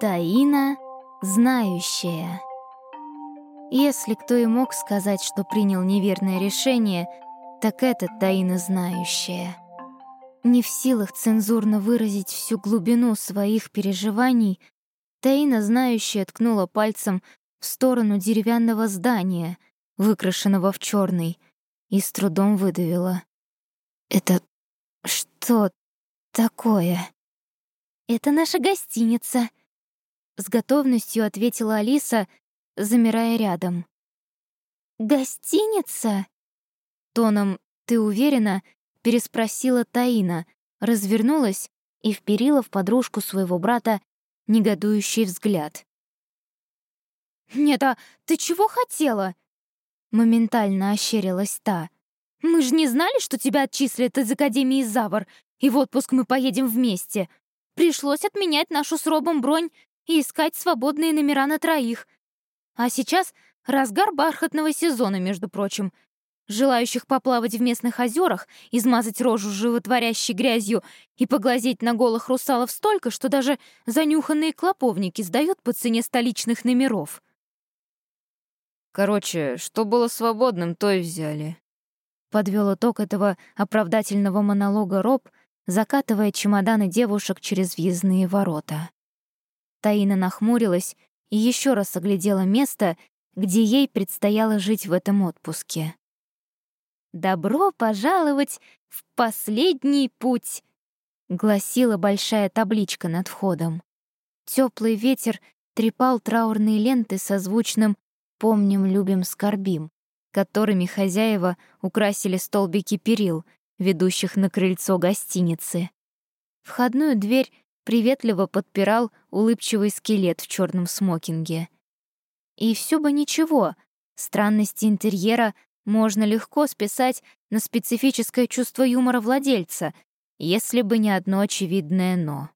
Таина знающая. Если кто и мог сказать, что принял неверное решение, так это Таина знающая. Не в силах цензурно выразить всю глубину своих переживаний, Таина знающая ткнула пальцем в сторону деревянного здания, выкрашенного в черный, и с трудом выдавила. «Это что такое?» «Это наша гостиница», — с готовностью ответила Алиса, замирая рядом. «Гостиница?» Тоном «ты уверена?» переспросила Таина, развернулась и вперила в подружку своего брата негодующий взгляд. «Нет, а ты чего хотела?» Моментально ощерилась та. «Мы же не знали, что тебя отчислят из Академии Завар, и в отпуск мы поедем вместе. Пришлось отменять нашу с Робом бронь и искать свободные номера на троих. А сейчас разгар бархатного сезона, между прочим. Желающих поплавать в местных озерах, измазать рожу животворящей грязью и поглазеть на голых русалов столько, что даже занюханные клоповники сдают по цене столичных номеров. Короче, что было свободным, то и взяли. Подвел итог этого оправдательного монолога Роб, закатывая чемоданы девушек через въездные ворота. Таина нахмурилась и еще раз оглядела место, где ей предстояло жить в этом отпуске. «Добро пожаловать в последний путь!» — гласила большая табличка над входом. Теплый ветер трепал траурные ленты со звучным «Помним, любим, скорбим», которыми хозяева украсили столбики перил — ведущих на крыльцо гостиницы. Входную дверь приветливо подпирал улыбчивый скелет в черном смокинге. И все бы ничего, странности интерьера можно легко списать на специфическое чувство юмора владельца, если бы не одно очевидное «но».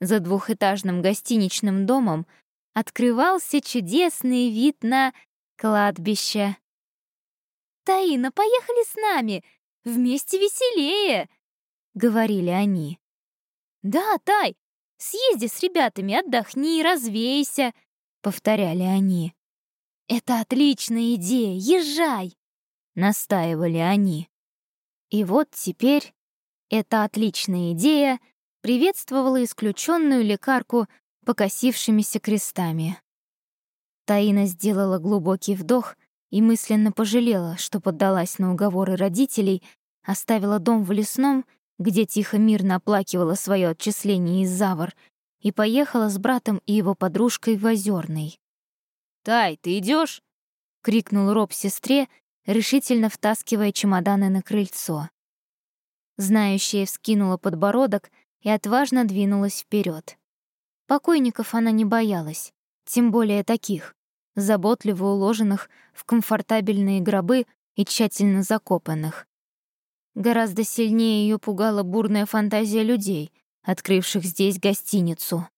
За двухэтажным гостиничным домом открывался чудесный вид на кладбище. «Таина, поехали с нами!» Вместе веселее!» — говорили они. «Да, Тай, съезди с ребятами, отдохни, развейся!» — повторяли они. «Это отличная идея, езжай!» — настаивали они. И вот теперь эта отличная идея приветствовала исключенную лекарку покосившимися крестами. Таина сделала глубокий вдох и мысленно пожалела, что поддалась на уговоры родителей, оставила дом в лесном, где тихо мирно оплакивала свое отчисление из Завар, и поехала с братом и его подружкой в Озерный. «Тай, ты идешь? крикнул Роб сестре, решительно втаскивая чемоданы на крыльцо. Знающая вскинула подбородок и отважно двинулась вперед. Покойников она не боялась, тем более таких заботливо уложенных в комфортабельные гробы и тщательно закопанных. Гораздо сильнее ее пугала бурная фантазия людей, открывших здесь гостиницу.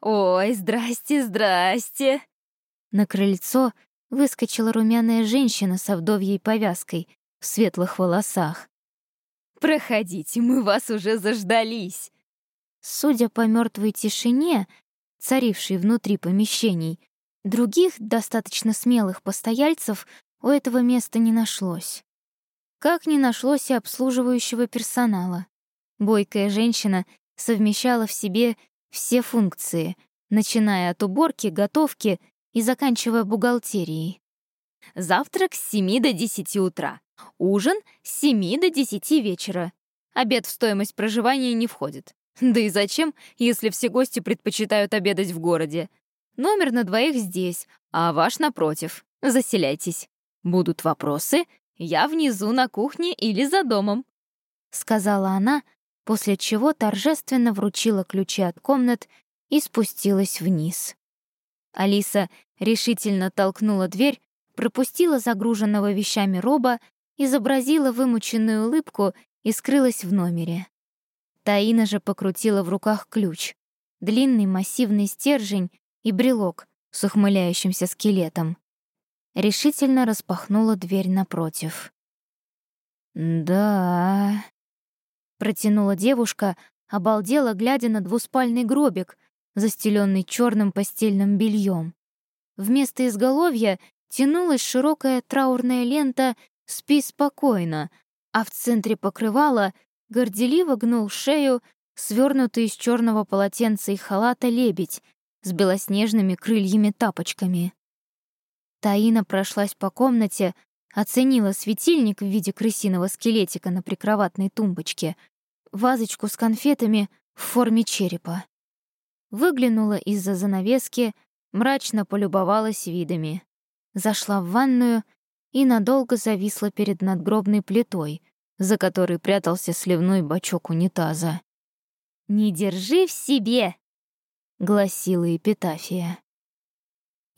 «Ой, здрасте, здрасте!» На крыльцо выскочила румяная женщина с вдовьей повязкой в светлых волосах. «Проходите, мы вас уже заждались!» Судя по мертвой тишине, царившей внутри помещений, Других, достаточно смелых постояльцев у этого места не нашлось. Как не нашлось и обслуживающего персонала. Бойкая женщина совмещала в себе все функции, начиная от уборки, готовки и заканчивая бухгалтерией. Завтрак с 7 до 10 утра, ужин с 7 до 10 вечера. Обед в стоимость проживания не входит. Да и зачем, если все гости предпочитают обедать в городе? Номер на двоих здесь, а ваш напротив. Заселяйтесь. Будут вопросы, я внизу на кухне или за домом», — сказала она, после чего торжественно вручила ключи от комнат и спустилась вниз. Алиса решительно толкнула дверь, пропустила загруженного вещами роба, изобразила вымученную улыбку и скрылась в номере. Таина же покрутила в руках ключ. Длинный массивный стержень и брелок с ухмыляющимся скелетом. Решительно распахнула дверь напротив. «Да...» — протянула девушка, обалдела, глядя на двуспальный гробик, застеленный черным постельным бельем. Вместо изголовья тянулась широкая траурная лента «Спи спокойно», а в центре покрывала горделиво гнул шею свернутый из черного полотенца и халата лебедь с белоснежными крыльями-тапочками. Таина прошлась по комнате, оценила светильник в виде крысиного скелетика на прикроватной тумбочке, вазочку с конфетами в форме черепа. Выглянула из-за занавески, мрачно полюбовалась видами. Зашла в ванную и надолго зависла перед надгробной плитой, за которой прятался сливной бачок унитаза. «Не держи в себе!» — гласила эпитафия.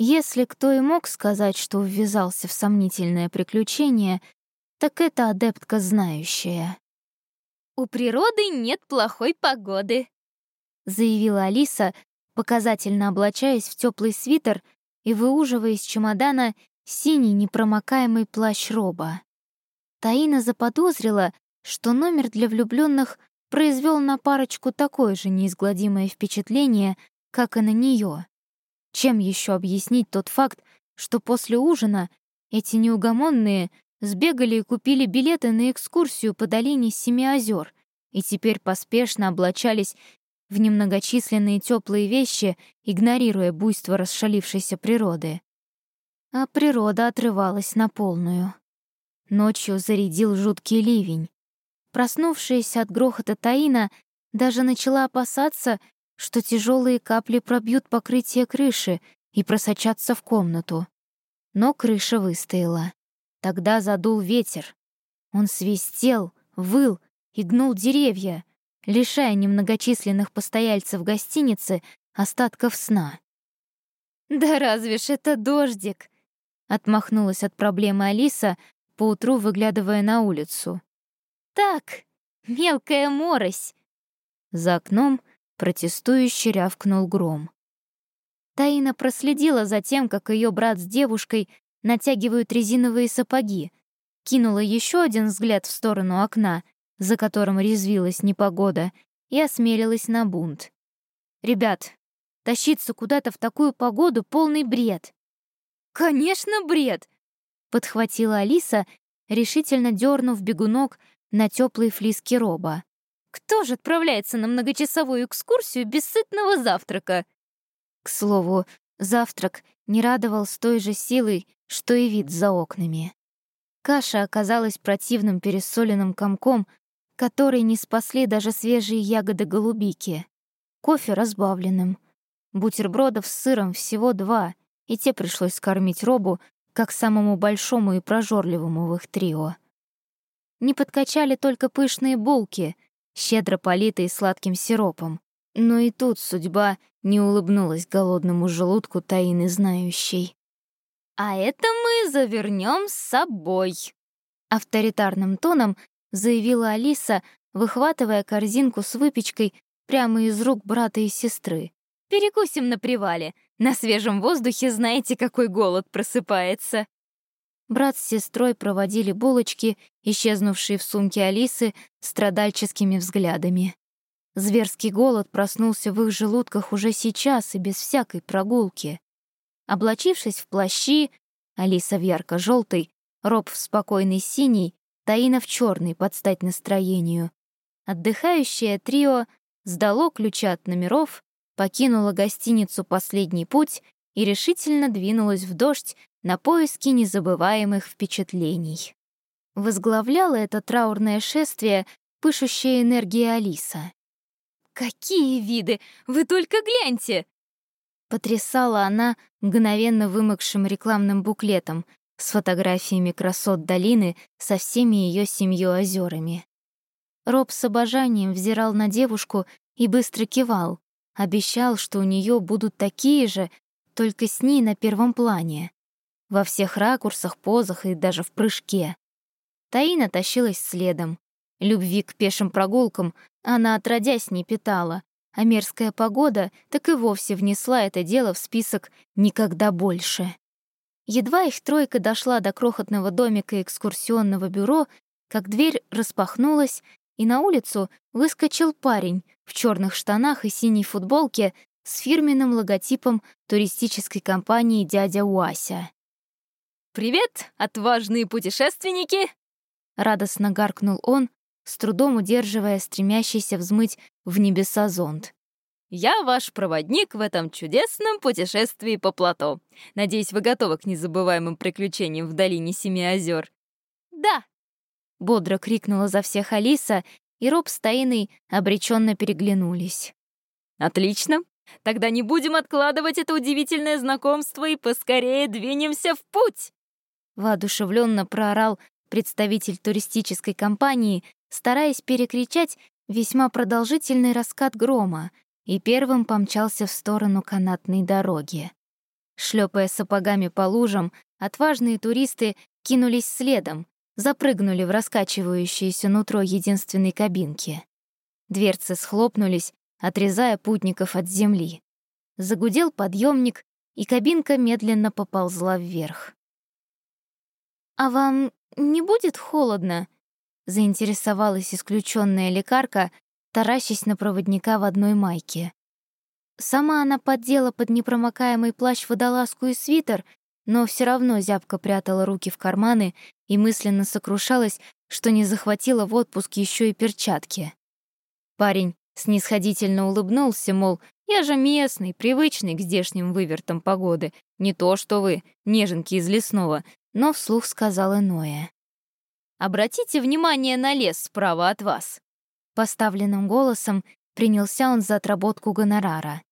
Если кто и мог сказать, что ввязался в сомнительное приключение, так это адептка знающая. «У природы нет плохой погоды», — заявила Алиса, показательно облачаясь в теплый свитер и выуживая из чемодана синий непромокаемый плащ роба. Таина заподозрила, что номер для влюбленных произвел на парочку такое же неизгладимое впечатление, как и на нее. Чем еще объяснить тот факт, что после ужина эти неугомонные сбегали и купили билеты на экскурсию по долине Семи озер и теперь поспешно облачались в немногочисленные теплые вещи, игнорируя буйство расшалившейся природы. А природа отрывалась на полную. Ночью зарядил жуткий ливень. Проснувшаяся от грохота Таина даже начала опасаться, что тяжелые капли пробьют покрытие крыши и просочатся в комнату. Но крыша выстояла. Тогда задул ветер. Он свистел, выл и гнул деревья, лишая немногочисленных постояльцев гостиницы остатков сна. «Да разве ж это дождик?» — отмахнулась от проблемы Алиса, поутру выглядывая на улицу. «Так, мелкая морось!» За окном Протестующе рявкнул гром. Таина проследила за тем, как ее брат с девушкой натягивают резиновые сапоги, кинула еще один взгляд в сторону окна, за которым резвилась непогода, и осмелилась на бунт. «Ребят, тащиться куда-то в такую погоду — полный бред!» «Конечно, бред!» — подхватила Алиса, решительно дернув бегунок на теплый флиски роба. Кто же отправляется на многочасовую экскурсию без сытного завтрака? К слову, завтрак не радовал с той же силой, что и вид за окнами. Каша оказалась противным пересоленным комком, который не спасли даже свежие ягоды голубики. Кофе разбавленным. Бутербродов с сыром всего два, и те пришлось скормить Робу как самому большому и прожорливому в их трио. Не подкачали только пышные булки — щедро политый сладким сиропом. Но и тут судьба не улыбнулась голодному желудку таины знающей. «А это мы завернем с собой», — авторитарным тоном заявила Алиса, выхватывая корзинку с выпечкой прямо из рук брата и сестры. «Перекусим на привале. На свежем воздухе знаете, какой голод просыпается». Брат с сестрой проводили булочки, исчезнувшие в сумке Алисы, страдальческими взглядами. Зверский голод проснулся в их желудках уже сейчас и без всякой прогулки. Облачившись в плащи, Алиса в ярко желтый Роб в спокойный синий, Таина в черный под стать настроению. Отдыхающее трио сдало ключи от номеров, покинуло гостиницу «Последний путь» и решительно двинулось в дождь на поиски незабываемых впечатлений. Возглавляла это траурное шествие пышущая энергия Алиса. «Какие виды! Вы только гляньте!» Потрясала она мгновенно вымокшим рекламным буклетом с фотографиями красот долины со всеми ее семью озерами. Роб с обожанием взирал на девушку и быстро кивал, обещал, что у нее будут такие же, только с ней на первом плане во всех ракурсах, позах и даже в прыжке. Таина тащилась следом. Любви к пешим прогулкам она отродясь не питала, а мерзкая погода так и вовсе внесла это дело в список «никогда больше». Едва их тройка дошла до крохотного домика экскурсионного бюро, как дверь распахнулась, и на улицу выскочил парень в черных штанах и синей футболке с фирменным логотипом туристической компании «Дядя Уася». «Привет, отважные путешественники!» Радостно гаркнул он, с трудом удерживая стремящийся взмыть в небеса зонт. «Я ваш проводник в этом чудесном путешествии по плато. Надеюсь, вы готовы к незабываемым приключениям в долине Семи озер. «Да!» — бодро крикнула за всех Алиса, и Роб с Таиной обреченно переглянулись. «Отлично! Тогда не будем откладывать это удивительное знакомство и поскорее двинемся в путь!» Воодушевленно проорал представитель туристической компании, стараясь перекричать весьма продолжительный раскат грома, и первым помчался в сторону канатной дороги. Шлепая сапогами по лужам, отважные туристы кинулись следом, запрыгнули в раскачивающееся нутро единственной кабинки. Дверцы схлопнулись, отрезая путников от земли. Загудел подъемник, и кабинка медленно поползла вверх. «А вам не будет холодно?» — заинтересовалась исключенная лекарка, таращась на проводника в одной майке. Сама она поддела под непромокаемый плащ водолазку и свитер, но все равно зябко прятала руки в карманы и мысленно сокрушалась, что не захватила в отпуск еще и перчатки. Парень снисходительно улыбнулся, мол, я же местный, привычный к здешним вывертам погоды, не то что вы, неженки из лесного, но вслух сказал иное. «Обратите внимание на лес справа от вас». Поставленным голосом принялся он за отработку гонорара.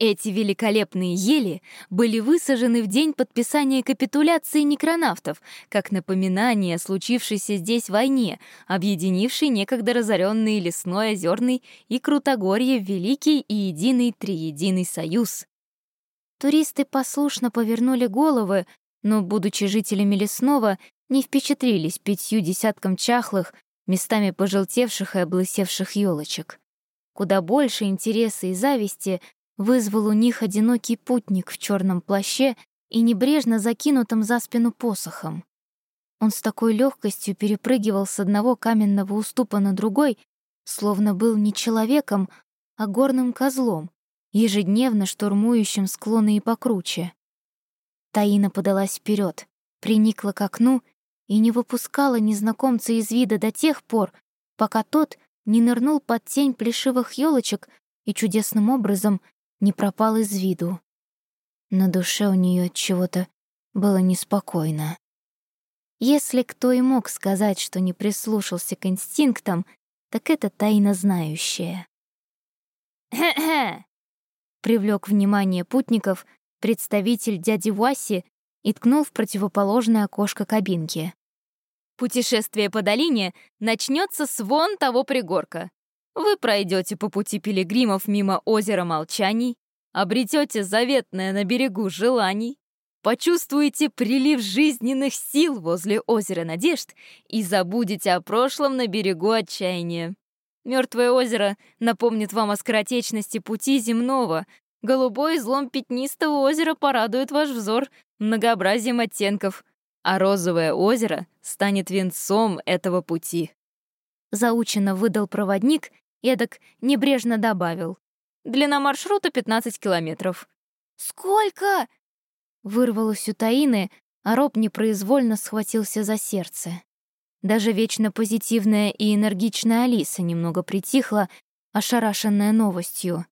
Эти великолепные ели были высажены в день подписания капитуляции некронавтов, как напоминание о случившейся здесь войне, объединившей некогда разоренный лесной, озерный и Крутогорье в великий и единый триединый союз. Туристы послушно повернули головы, но, будучи жителями лесного, не впечатлились пятью десяткам чахлых, местами пожелтевших и облысевших елочек. Куда больше интереса и зависти вызвал у них одинокий путник в черном плаще и небрежно закинутым за спину посохом. Он с такой легкостью перепрыгивал с одного каменного уступа на другой, словно был не человеком, а горным козлом, ежедневно штурмующим склоны и покруче. Таина подалась вперед, приникла к окну и не выпускала незнакомца из вида до тех пор, пока тот не нырнул под тень плешивых елочек и чудесным образом не пропал из виду. На душе у нее чего-то было неспокойно. Если кто и мог сказать, что не прислушался к инстинктам, так это тайно знающая. Привлек внимание путников представитель дяди Васи и ткнул в противоположное окошко кабинки. «Путешествие по долине начнется с вон того пригорка. Вы пройдете по пути пилигримов мимо озера Молчаний, обретете заветное на берегу желаний, почувствуете прилив жизненных сил возле озера Надежд и забудете о прошлом на берегу отчаяния. Мертвое озеро напомнит вам о скоротечности пути земного, Голубой излом пятнистого озера порадует ваш взор многообразием оттенков, а розовое озеро станет венцом этого пути. Заученно выдал проводник, эдак небрежно добавил. Длина маршрута 15 километров. «Сколько?» Вырвалось у Таины, а Роб непроизвольно схватился за сердце. Даже вечно позитивная и энергичная Алиса немного притихла, ошарашенная новостью.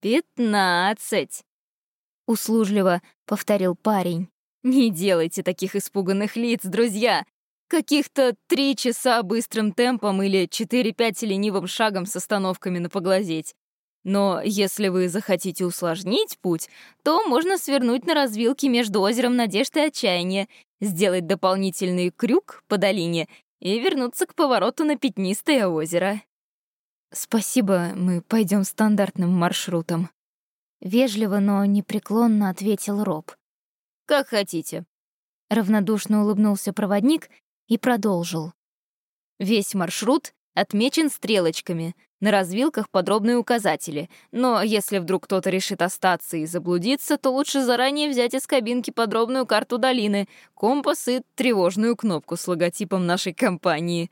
«Пятнадцать!» — услужливо повторил парень. «Не делайте таких испуганных лиц, друзья! Каких-то три часа быстрым темпом или четыре-пять ленивым шагом с остановками на поглазеть. Но если вы захотите усложнить путь, то можно свернуть на развилке между озером Надежды и Отчаяния, сделать дополнительный крюк по долине и вернуться к повороту на Пятнистое озеро. «Спасибо, мы пойдем стандартным маршрутом». Вежливо, но непреклонно ответил Роб. «Как хотите». Равнодушно улыбнулся проводник и продолжил. «Весь маршрут отмечен стрелочками, на развилках подробные указатели, но если вдруг кто-то решит остаться и заблудиться, то лучше заранее взять из кабинки подробную карту долины, компас и тревожную кнопку с логотипом нашей компании».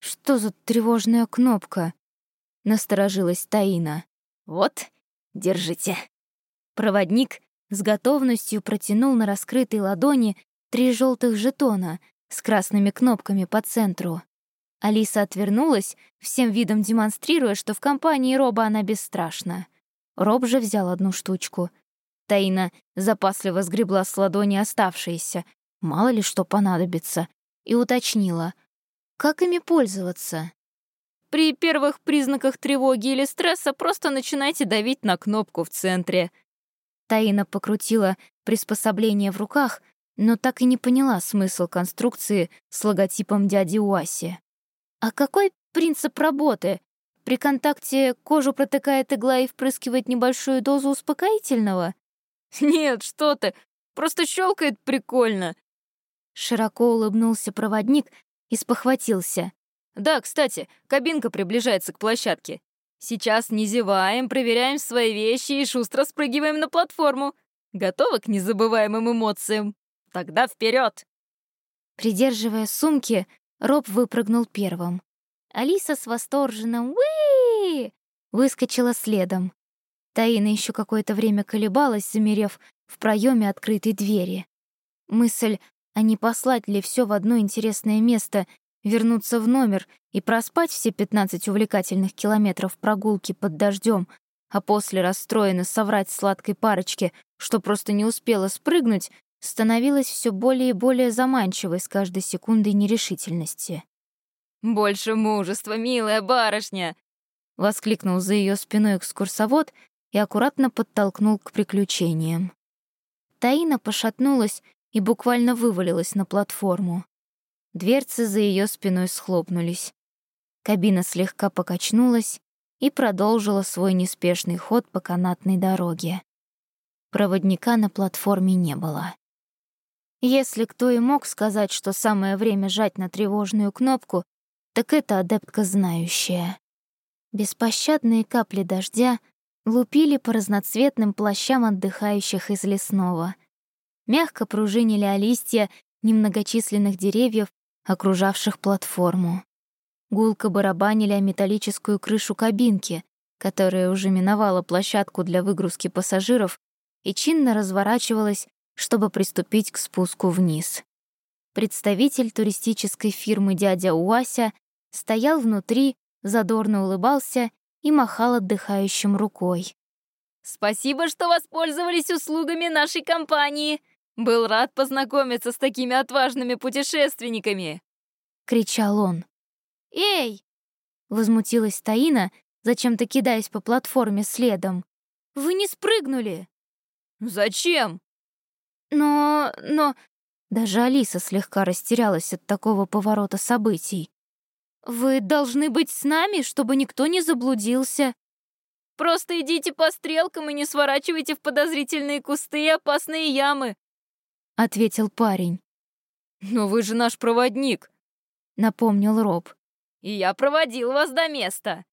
«Что за тревожная кнопка?» — насторожилась Таина. «Вот, Держите». Проводник с готовностью протянул на раскрытой ладони три желтых жетона с красными кнопками по центру. Алиса отвернулась, всем видом демонстрируя, что в компании Роба она бесстрашна. Роб же взял одну штучку. Таина запасливо сгребла с ладони оставшиеся, мало ли что понадобится, и уточнила, как ими пользоваться. При первых признаках тревоги или стресса просто начинайте давить на кнопку в центре. Таина покрутила приспособление в руках, но так и не поняла смысл конструкции с логотипом дяди Уаси. «А какой принцип работы? При контакте кожу протыкает игла и впрыскивает небольшую дозу успокоительного?» «Нет, что ты, просто щелкает прикольно!» Широко улыбнулся проводник и спохватился. «Да, кстати, кабинка приближается к площадке. Сейчас не зеваем, проверяем свои вещи и шустро спрыгиваем на платформу. Готовы к незабываемым эмоциям? Тогда вперед! Придерживая сумки, Роб выпрыгнул первым. Алиса с восторженным «Уи!» выскочила следом. Таина еще какое-то время колебалась, замерев в проеме открытой двери. Мысль, а не послать ли все в одно интересное место, вернуться в номер и проспать все 15 увлекательных километров прогулки под дождем, а после расстроенно соврать сладкой парочке, что просто не успела спрыгнуть, становилась все более и более заманчивой с каждой секундой нерешительности. «Больше мужества, милая барышня!» — воскликнул за ее спиной экскурсовод и аккуратно подтолкнул к приключениям. Таина пошатнулась и буквально вывалилась на платформу. Дверцы за ее спиной схлопнулись. Кабина слегка покачнулась и продолжила свой неспешный ход по канатной дороге. Проводника на платформе не было. Если кто и мог сказать, что самое время жать на тревожную кнопку, так это адептка знающая. Беспощадные капли дождя лупили по разноцветным плащам отдыхающих из лесного. Мягко пружинили о листья немногочисленных деревьев, окружавших платформу. Гулко барабанили о металлическую крышу кабинки, которая уже миновала площадку для выгрузки пассажиров и чинно разворачивалась чтобы приступить к спуску вниз. Представитель туристической фирмы дядя Уася стоял внутри, задорно улыбался и махал отдыхающим рукой. «Спасибо, что воспользовались услугами нашей компании. Был рад познакомиться с такими отважными путешественниками!» — кричал он. «Эй!» — возмутилась Таина, зачем-то кидаясь по платформе следом. «Вы не спрыгнули!» «Зачем?» Но... но... Даже Алиса слегка растерялась от такого поворота событий. «Вы должны быть с нами, чтобы никто не заблудился». «Просто идите по стрелкам и не сворачивайте в подозрительные кусты и опасные ямы», — ответил парень. «Но вы же наш проводник», — напомнил Роб. «И я проводил вас до места».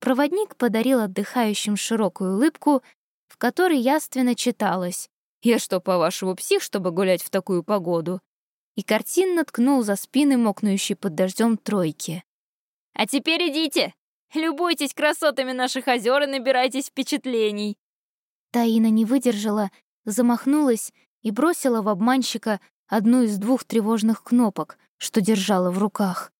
Проводник подарил отдыхающим широкую улыбку, в которой яственно читалось я что, по-вашему, псих, чтобы гулять в такую погоду?» И картинно ткнул за спины мокнущей под дождем тройки. «А теперь идите! Любуйтесь красотами наших озер и набирайтесь впечатлений!» Таина не выдержала, замахнулась и бросила в обманщика одну из двух тревожных кнопок, что держала в руках.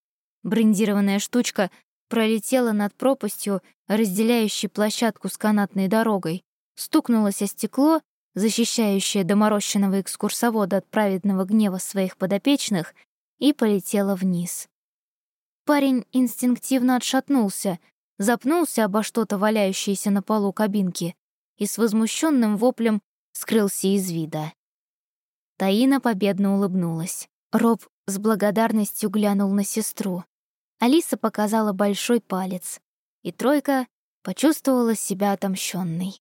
Брендированная штучка пролетела над пропастью, разделяющей площадку с канатной дорогой, стукнулась о стекло защищающая доморощенного экскурсовода от праведного гнева своих подопечных, и полетела вниз. Парень инстинктивно отшатнулся, запнулся обо что-то, валяющееся на полу кабинки, и с возмущенным воплем скрылся из вида. Таина победно улыбнулась. Роб с благодарностью глянул на сестру. Алиса показала большой палец, и тройка почувствовала себя отомщенной.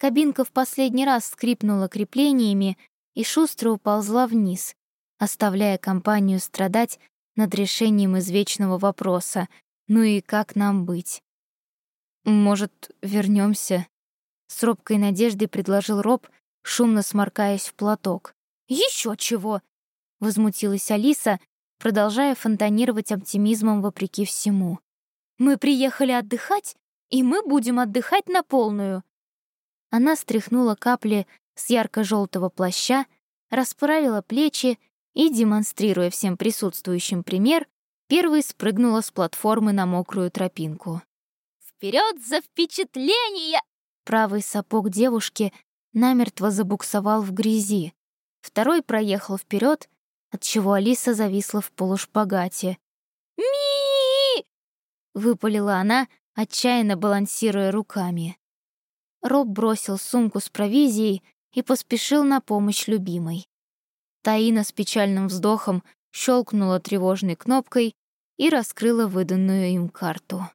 Кабинка в последний раз скрипнула креплениями и шустро уползла вниз, оставляя компанию страдать над решением извечного вопроса «Ну и как нам быть?». «Может, вернемся? С робкой надеждой предложил Роб, шумно сморкаясь в платок. Еще чего!» — возмутилась Алиса, продолжая фонтанировать оптимизмом вопреки всему. «Мы приехали отдыхать, и мы будем отдыхать на полную. Она стряхнула капли с ярко-желтого плаща, расправила плечи и, демонстрируя всем присутствующим пример, первой спрыгнула с платформы на мокрую тропинку. Вперед за впечатление!» Правый сапог девушки намертво забуксовал в грязи. Второй проехал вперед, отчего Алиса зависла в полушпагате. «Ми!» — выпалила она, отчаянно балансируя руками. Роб бросил сумку с провизией и поспешил на помощь любимой. Таина с печальным вздохом щелкнула тревожной кнопкой и раскрыла выданную им карту.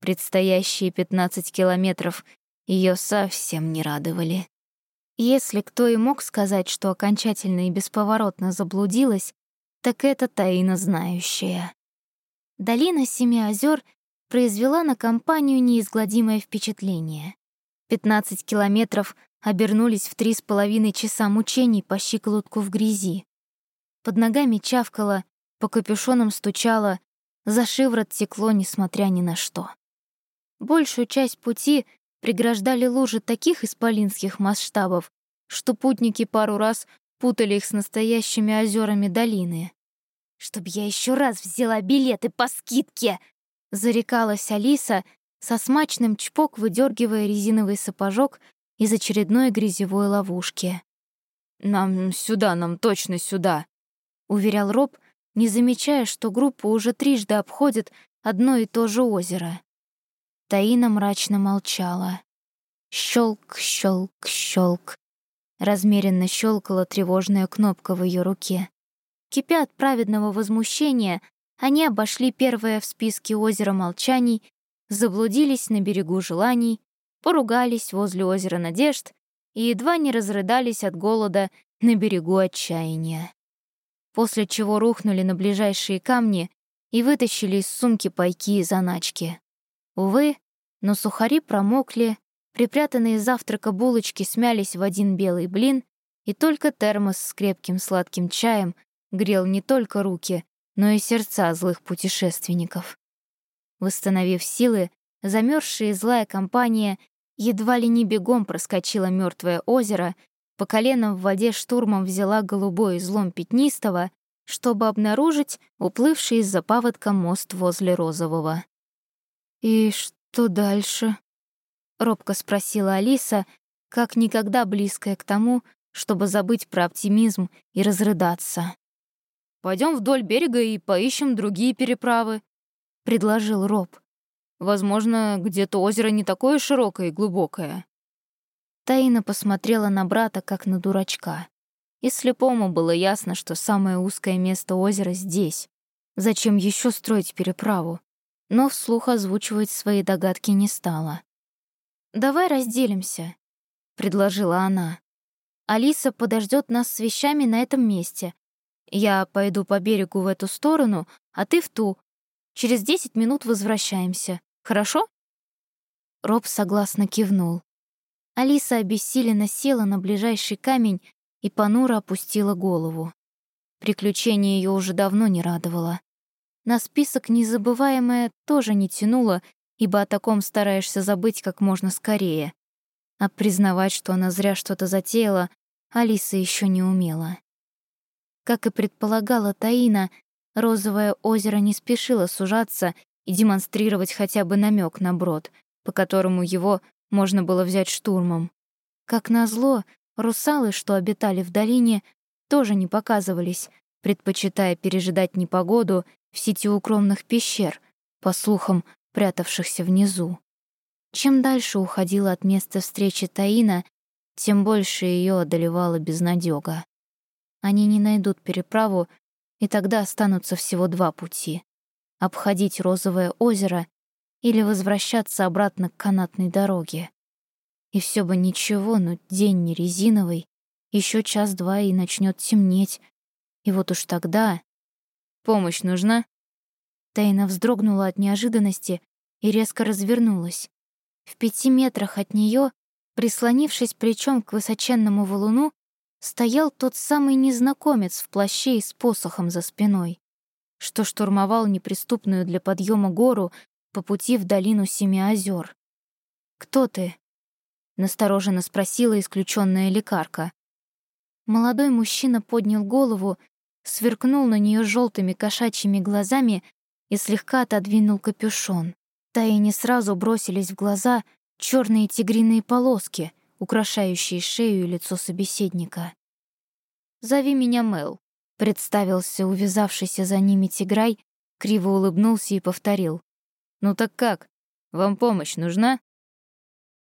Предстоящие 15 километров ее совсем не радовали. Если кто и мог сказать, что окончательно и бесповоротно заблудилась, так это Таина знающая. Долина Семи озер произвела на компанию неизгладимое впечатление. 15 километров обернулись в три с половиной часа мучений по щиколотку в грязи. Под ногами чавкало, по капюшонам стучало, за шиворот текло, несмотря ни на что. Большую часть пути преграждали лужи таких исполинских масштабов, что путники пару раз путали их с настоящими озерами долины. «Чтоб я еще раз взяла билеты по скидке!» — зарекалась Алиса, со смачным чпок выдергивая резиновый сапожок из очередной грязевой ловушки. «Нам сюда, нам точно сюда», — уверял Роб, не замечая, что группа уже трижды обходит одно и то же озеро. Таина мрачно молчала. Щелк, щелк, щелк. Размеренно щелкала тревожная кнопка в ее руке. Кипя от праведного возмущения, они обошли первое в списке озера молчаний, заблудились на берегу желаний, поругались возле озера надежд и едва не разрыдались от голода на берегу отчаяния. После чего рухнули на ближайшие камни и вытащили из сумки пайки и заначки. Увы, но сухари промокли, припрятанные из завтрака булочки смялись в один белый блин, и только термос с крепким сладким чаем грел не только руки, но и сердца злых путешественников. Восстановив силы, замерзшая злая компания едва ли не бегом проскочила мертвое озеро, по коленам в воде штурмом взяла голубой излом пятнистого, чтобы обнаружить уплывший из-за паводка мост возле розового. «И что дальше?» — робко спросила Алиса, как никогда близкая к тому, чтобы забыть про оптимизм и разрыдаться. Пойдем вдоль берега и поищем другие переправы», — предложил Роб. «Возможно, где-то озеро не такое широкое и глубокое». Таина посмотрела на брата, как на дурачка. И слепому было ясно, что самое узкое место озера здесь. Зачем еще строить переправу? но вслух озвучивать свои догадки не стала. «Давай разделимся», — предложила она. «Алиса подождет нас с вещами на этом месте. Я пойду по берегу в эту сторону, а ты в ту. Через десять минут возвращаемся. Хорошо?» Роб согласно кивнул. Алиса обессиленно села на ближайший камень и понуро опустила голову. Приключение ее уже давно не радовало. На список незабываемое тоже не тянуло, ибо о таком стараешься забыть как можно скорее. А признавать, что она зря что-то затеяла, Алиса еще не умела. Как и предполагала Таина, розовое озеро не спешило сужаться и демонстрировать хотя бы намек на брод, по которому его можно было взять штурмом. Как назло, русалы, что обитали в долине, тоже не показывались, предпочитая пережидать непогоду в сети укромных пещер, по слухам, прятавшихся внизу. Чем дальше уходила от места встречи Таина, тем больше ее одолевала безнадёга. Они не найдут переправу, и тогда останутся всего два пути — обходить Розовое озеро или возвращаться обратно к канатной дороге. И все бы ничего, но день не резиновый, еще час-два и начнет темнеть. И вот уж тогда Помощь нужна?» Тайна вздрогнула от неожиданности и резко развернулась. В пяти метрах от нее, прислонившись плечом к высоченному валуну, стоял тот самый незнакомец в плаще и с посохом за спиной, что штурмовал неприступную для подъема гору по пути в долину Семи озер. «Кто ты?» настороженно спросила исключенная лекарка. Молодой мужчина поднял голову, сверкнул на нее желтыми кошачьими глазами и слегка отодвинул капюшон. Таи не сразу бросились в глаза черные тигриные полоски, украшающие шею и лицо собеседника. «Зови меня Мел», — представился увязавшийся за ними тиграй, криво улыбнулся и повторил. «Ну так как? Вам помощь нужна?»